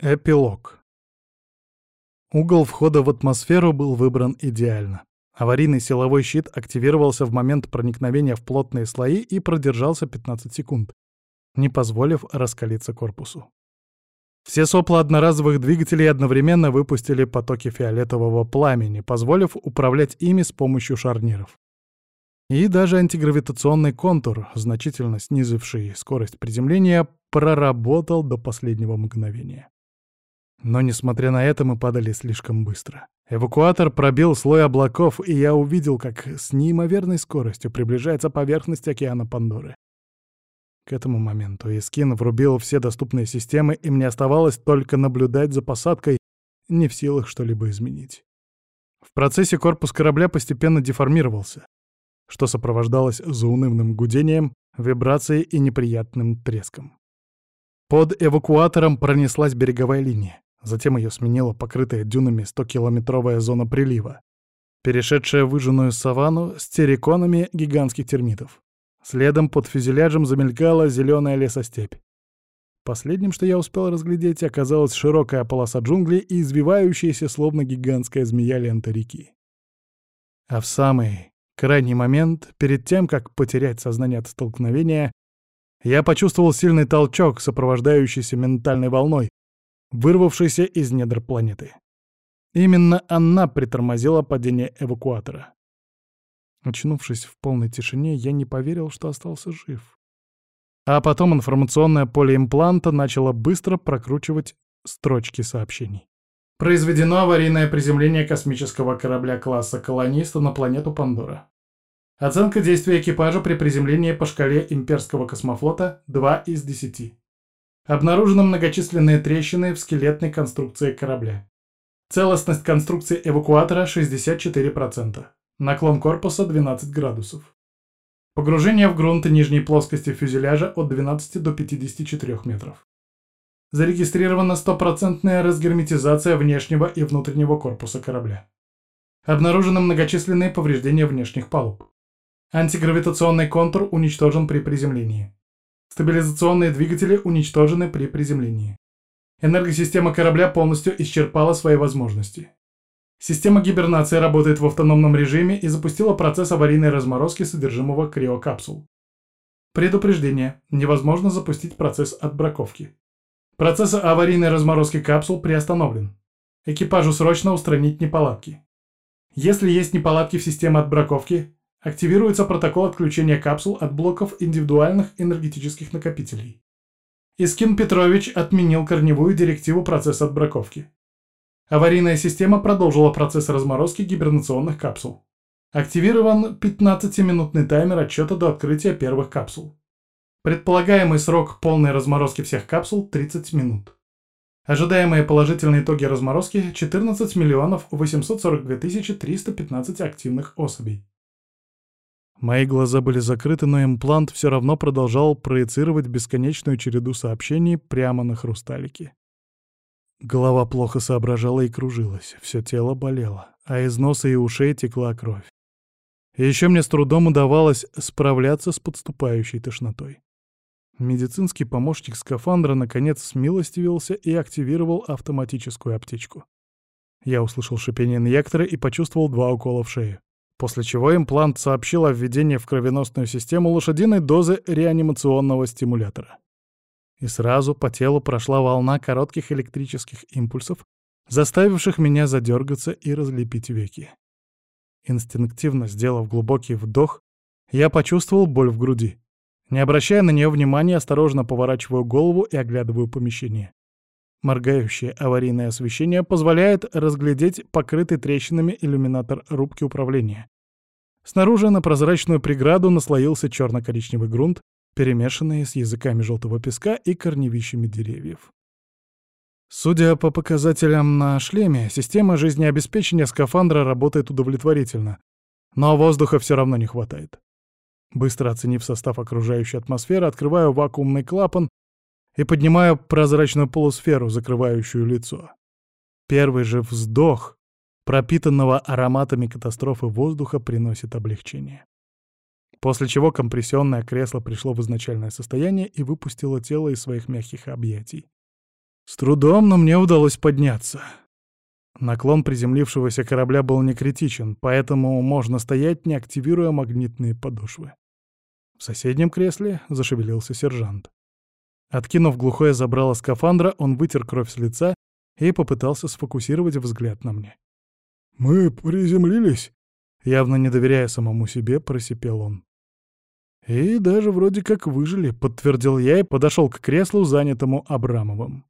Эпилог. Угол входа в атмосферу был выбран идеально. Аварийный силовой щит активировался в момент проникновения в плотные слои и продержался 15 секунд, не позволив раскалиться корпусу. Все сопла одноразовых двигателей одновременно выпустили потоки фиолетового пламени, позволив управлять ими с помощью шарниров. И даже антигравитационный контур, значительно снизивший скорость приземления, проработал до последнего мгновения. Но, несмотря на это, мы падали слишком быстро. Эвакуатор пробил слой облаков, и я увидел, как с неимоверной скоростью приближается поверхность океана Пандоры. К этому моменту Искин врубил все доступные системы, и мне оставалось только наблюдать за посадкой, не в силах что-либо изменить. В процессе корпус корабля постепенно деформировался, что сопровождалось заунывным гудением, вибрацией и неприятным треском. Под эвакуатором пронеслась береговая линия. Затем ее сменила покрытая дюнами 100-километровая зона прилива, перешедшая выжженную саванну с терриконами гигантских термитов. Следом под фюзеляжем замелькала зеленая лесостепь. Последним, что я успел разглядеть, оказалась широкая полоса джунглей и извивающаяся, словно гигантская змея лента реки. А в самый крайний момент, перед тем, как потерять сознание от столкновения, я почувствовал сильный толчок, сопровождающийся ментальной волной, вырвавшейся из недр планеты. Именно она притормозила падение эвакуатора. Очнувшись в полной тишине, я не поверил, что остался жив. А потом информационное поле импланта начало быстро прокручивать строчки сообщений. Произведено аварийное приземление космического корабля класса «Колониста» на планету Пандора. Оценка действия экипажа при приземлении по шкале имперского космофлота 2 из 10. Обнаружены многочисленные трещины в скелетной конструкции корабля. Целостность конструкции эвакуатора 64%. Наклон корпуса 12 градусов. Погружение в грунт нижней плоскости фюзеляжа от 12 до 54 метров. Зарегистрирована стопроцентная разгерметизация внешнего и внутреннего корпуса корабля. Обнаружены многочисленные повреждения внешних палуб. Антигравитационный контур уничтожен при приземлении. Стабилизационные двигатели уничтожены при приземлении. Энергосистема корабля полностью исчерпала свои возможности. Система гибернации работает в автономном режиме и запустила процесс аварийной разморозки содержимого криокапсул. Предупреждение. Невозможно запустить процесс отбраковки. Процесс аварийной разморозки капсул приостановлен. Экипажу срочно устранить неполадки. Если есть неполадки в системе отбраковки, активируется протокол отключения капсул от блоков индивидуальных энергетических накопителей. Искин Петрович отменил корневую директиву процесса отбраковки. Аварийная система продолжила процесс разморозки гибернационных капсул. Активирован 15-минутный таймер отчета до открытия первых капсул. Предполагаемый срок полной разморозки всех капсул – 30 минут. Ожидаемые положительные итоги разморозки – 14 миллионов 842 315 активных особей. Мои глаза были закрыты, но имплант все равно продолжал проецировать бесконечную череду сообщений прямо на хрусталике. Голова плохо соображала и кружилась, все тело болело, а из носа и ушей текла кровь. Еще мне с трудом удавалось справляться с подступающей тошнотой. Медицинский помощник скафандра наконец смилостивился и активировал автоматическую аптечку. Я услышал шипение инъектора и почувствовал два укола в шею. После чего имплант сообщил о введении в кровеносную систему лошадиной дозы реанимационного стимулятора и сразу по телу прошла волна коротких электрических импульсов, заставивших меня задергаться и разлепить веки. Инстинктивно сделав глубокий вдох, я почувствовал боль в груди. Не обращая на нее внимания, осторожно поворачиваю голову и оглядываю помещение. Моргающее аварийное освещение позволяет разглядеть покрытый трещинами иллюминатор рубки управления. Снаружи на прозрачную преграду наслоился черно-коричневый грунт, перемешанные с языками желтого песка и корневищами деревьев. Судя по показателям на шлеме, система жизнеобеспечения скафандра работает удовлетворительно, но воздуха все равно не хватает. Быстро оценив состав окружающей атмосферы, открываю вакуумный клапан и поднимаю прозрачную полусферу, закрывающую лицо. Первый же вздох пропитанного ароматами катастрофы воздуха приносит облегчение. После чего компрессионное кресло пришло в изначальное состояние и выпустило тело из своих мягких объятий. С трудом, но мне удалось подняться. Наклон приземлившегося корабля был не критичен, поэтому можно стоять, не активируя магнитные подошвы. В соседнем кресле зашевелился сержант. Откинув глухое забрало скафандра, он вытер кровь с лица и попытался сфокусировать взгляд на мне. «Мы приземлились?» Явно не доверяя самому себе, просипел он. «И даже вроде как выжили», — подтвердил я и подошел к креслу, занятому Абрамовым.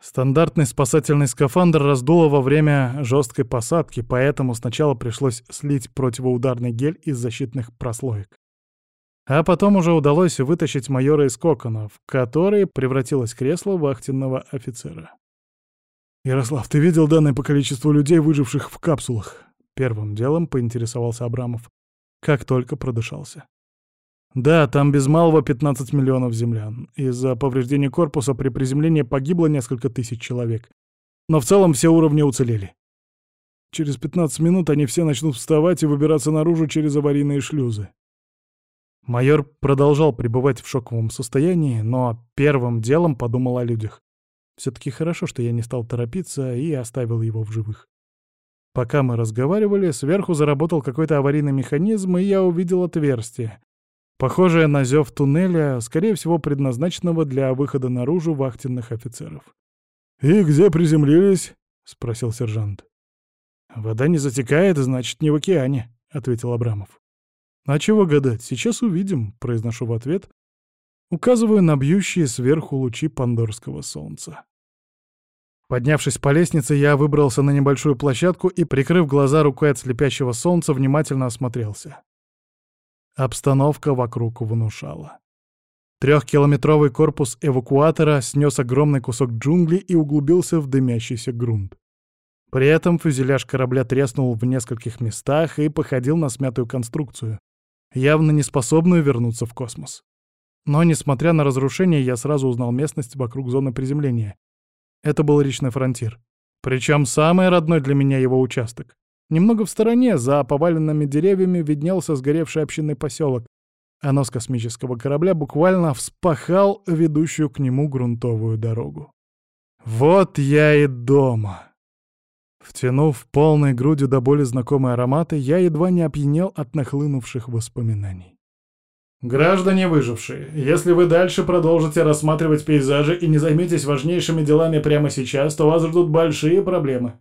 Стандартный спасательный скафандр раздуло во время жесткой посадки, поэтому сначала пришлось слить противоударный гель из защитных прослоек. А потом уже удалось вытащить майора из кокона, в который превратилось кресло вахтенного офицера. «Ярослав, ты видел данные по количеству людей, выживших в капсулах?» Первым делом поинтересовался Абрамов, как только продышался. Да, там без малого 15 миллионов землян. Из-за повреждения корпуса при приземлении погибло несколько тысяч человек. Но в целом все уровни уцелели. Через 15 минут они все начнут вставать и выбираться наружу через аварийные шлюзы. Майор продолжал пребывать в шоковом состоянии, но первым делом подумал о людях. Все-таки хорошо, что я не стал торопиться и оставил его в живых. Пока мы разговаривали, сверху заработал какой-то аварийный механизм, и я увидел отверстие, Похожее на зев туннеля, скорее всего, предназначенного для выхода наружу вахтенных офицеров. «И где приземлились?» — спросил сержант. «Вода не затекает, значит, не в океане», — ответил Абрамов. «А чего гадать, сейчас увидим», — произношу в ответ, указываю на бьющие сверху лучи пандорского солнца. Поднявшись по лестнице, я выбрался на небольшую площадку и, прикрыв глаза рукой от слепящего солнца, внимательно осмотрелся. Обстановка вокруг внушала. Трехкилометровый корпус эвакуатора снес огромный кусок джунглей и углубился в дымящийся грунт. При этом фюзеляж корабля треснул в нескольких местах и походил на смятую конструкцию, явно не способную вернуться в космос. Но, несмотря на разрушение, я сразу узнал местность вокруг зоны приземления. Это был речной фронтир. Причем самый родной для меня его участок. Немного в стороне, за поваленными деревьями, виднелся сгоревший общинный поселок, а нос космического корабля буквально вспахал ведущую к нему грунтовую дорогу. Вот я и дома. Втянув полной грудью до боли знакомые ароматы, я едва не опьянел от нахлынувших воспоминаний. Граждане выжившие, если вы дальше продолжите рассматривать пейзажи и не займетесь важнейшими делами прямо сейчас, то вас ждут большие проблемы.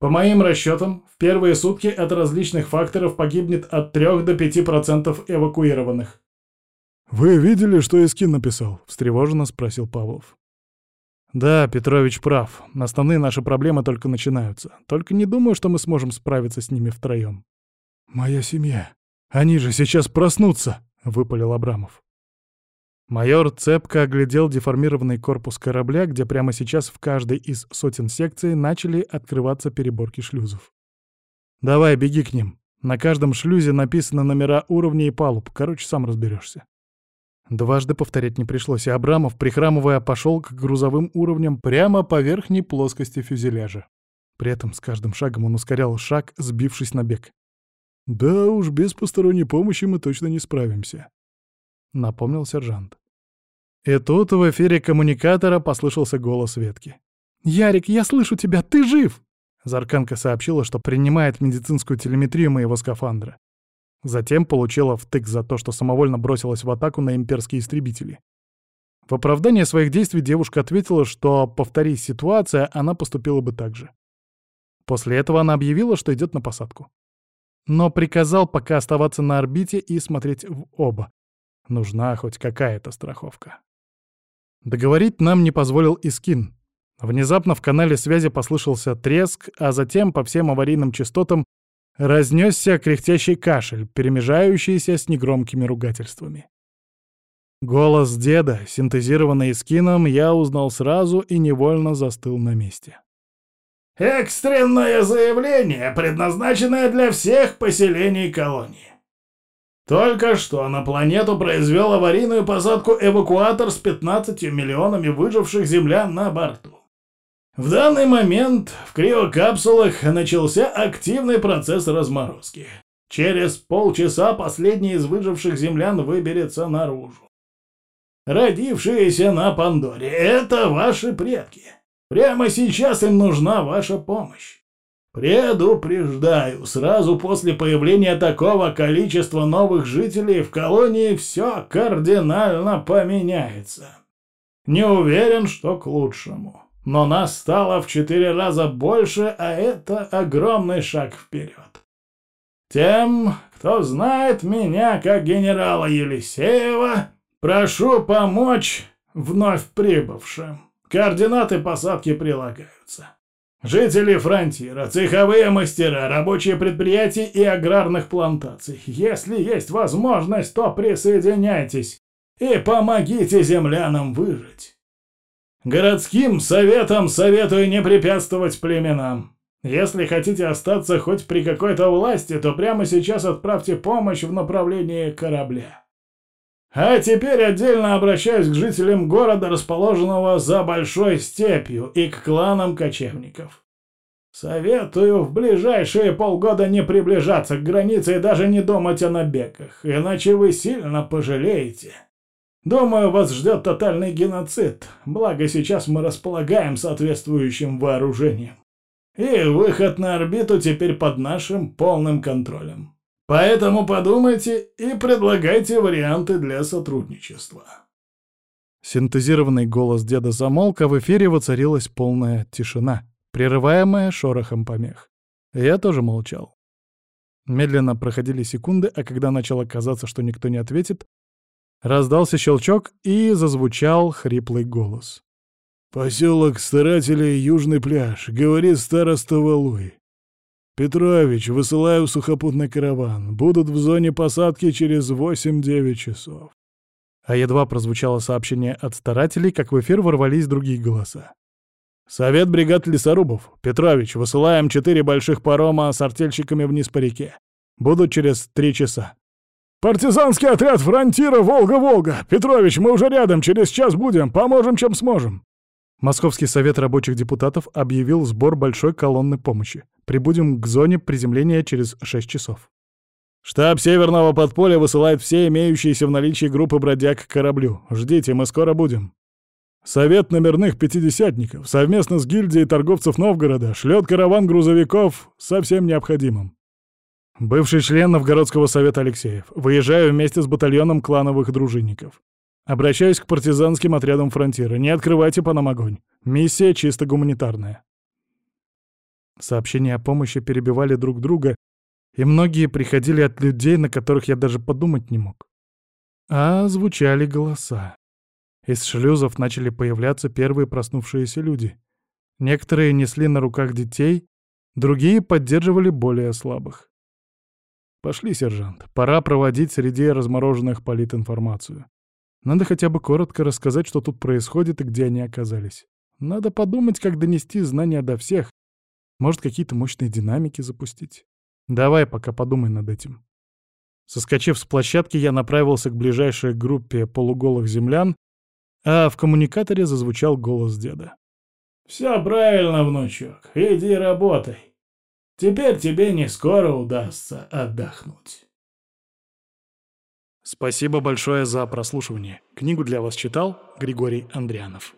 По моим расчетам, в первые сутки от различных факторов погибнет от 3 до 5% эвакуированных. «Вы видели, что Искин написал?» — встревоженно спросил Павлов. «Да, Петрович прав. Основные наши проблемы только начинаются. Только не думаю, что мы сможем справиться с ними втроем». «Моя семья. Они же сейчас проснутся!» — выпалил Абрамов. Майор цепко оглядел деформированный корпус корабля, где прямо сейчас в каждой из сотен секций начали открываться переборки шлюзов. «Давай, беги к ним. На каждом шлюзе написаны номера уровней и палуб. Короче, сам разберешься. Дважды повторять не пришлось, и Абрамов, прихрамывая, пошел к грузовым уровням прямо по верхней плоскости фюзеляжа. При этом с каждым шагом он ускорял шаг, сбившись на бег. «Да уж, без посторонней помощи мы точно не справимся», — напомнил сержант. И тут в эфире коммуникатора послышался голос Ветки. «Ярик, я слышу тебя, ты жив!» Зарканка сообщила, что принимает медицинскую телеметрию моего скафандра. Затем получила втык за то, что самовольно бросилась в атаку на имперские истребители. В оправдание своих действий девушка ответила, что, повторись ситуация, она поступила бы так же. После этого она объявила, что идет на посадку. Но приказал пока оставаться на орбите и смотреть в оба, Нужна хоть какая-то страховка. Договорить нам не позволил Искин. Внезапно в канале связи послышался треск, а затем по всем аварийным частотам разнесся кряхтящий кашель, перемежающийся с негромкими ругательствами. Голос деда, синтезированный Искином, я узнал сразу и невольно застыл на месте. «Экстренное заявление, предназначенное для всех поселений колонии. Только что на планету произвел аварийную посадку эвакуатор с 15 миллионами выживших землян на борту. В данный момент в криокапсулах начался активный процесс разморозки. Через полчаса последний из выживших землян выберется наружу. родившиеся на Пандоре. Это ваши предки. Прямо сейчас им нужна ваша помощь. Предупреждаю, сразу после появления такого количества новых жителей в колонии все кардинально поменяется. Не уверен, что к лучшему. Но нас стало в четыре раза больше, а это огромный шаг вперед. Тем, кто знает меня как генерала Елисеева, прошу помочь вновь прибывшим. Координаты посадки прилагаются. Жители фронтира, цеховые мастера, рабочие предприятия и аграрных плантаций. Если есть возможность, то присоединяйтесь и помогите землянам выжить. Городским советам советую не препятствовать племенам. Если хотите остаться хоть при какой-то власти, то прямо сейчас отправьте помощь в направлении корабля. А теперь отдельно обращаюсь к жителям города, расположенного за большой степью, и к кланам кочевников. Советую в ближайшие полгода не приближаться к границе и даже не думать о набегах, иначе вы сильно пожалеете. Думаю, вас ждет тотальный геноцид, благо сейчас мы располагаем соответствующим вооружением. И выход на орбиту теперь под нашим полным контролем. Поэтому подумайте и предлагайте варианты для сотрудничества. Синтезированный голос деда замолк, а в эфире воцарилась полная тишина, прерываемая шорохом помех. Я тоже молчал. Медленно проходили секунды, а когда начало казаться, что никто не ответит, раздался щелчок и зазвучал хриплый голос. «Поселок Старателей, Южный пляж», — говорит староста Валуй. «Петрович, высылаю сухопутный караван. Будут в зоне посадки через 8-9 часов». А едва прозвучало сообщение от старателей, как в эфир ворвались другие голоса. «Совет бригад лесорубов. Петрович, высылаем четыре больших парома с артельщиками вниз по реке. Будут через три часа». «Партизанский отряд фронтира Волга-Волга! Петрович, мы уже рядом, через час будем, поможем, чем сможем!» Московский совет рабочих депутатов объявил сбор большой колонны помощи. Прибудем к зоне приземления через 6 часов. Штаб Северного подполья высылает все имеющиеся в наличии группы бродяг к кораблю. Ждите, мы скоро будем. Совет номерных пятидесятников совместно с гильдией торговцев Новгорода шлет караван грузовиков со всем необходимым. Бывший член Новгородского совета Алексеев. Выезжаю вместе с батальоном клановых дружинников. Обращаюсь к партизанским отрядам фронтира. Не открывайте по нам огонь. Миссия чисто гуманитарная. Сообщения о помощи перебивали друг друга, и многие приходили от людей, на которых я даже подумать не мог. А звучали голоса. Из шлюзов начали появляться первые проснувшиеся люди. Некоторые несли на руках детей, другие поддерживали более слабых. Пошли, сержант, пора проводить среди размороженных политинформацию. Надо хотя бы коротко рассказать, что тут происходит и где они оказались. Надо подумать, как донести знания до всех. Может, какие-то мощные динамики запустить. Давай пока подумай над этим. Соскочив с площадки, я направился к ближайшей группе полуголых землян, а в коммуникаторе зазвучал голос деда. «Все правильно, внучок, иди работай. Теперь тебе не скоро удастся отдохнуть». Спасибо большое за прослушивание. Книгу для вас читал Григорий Андрианов.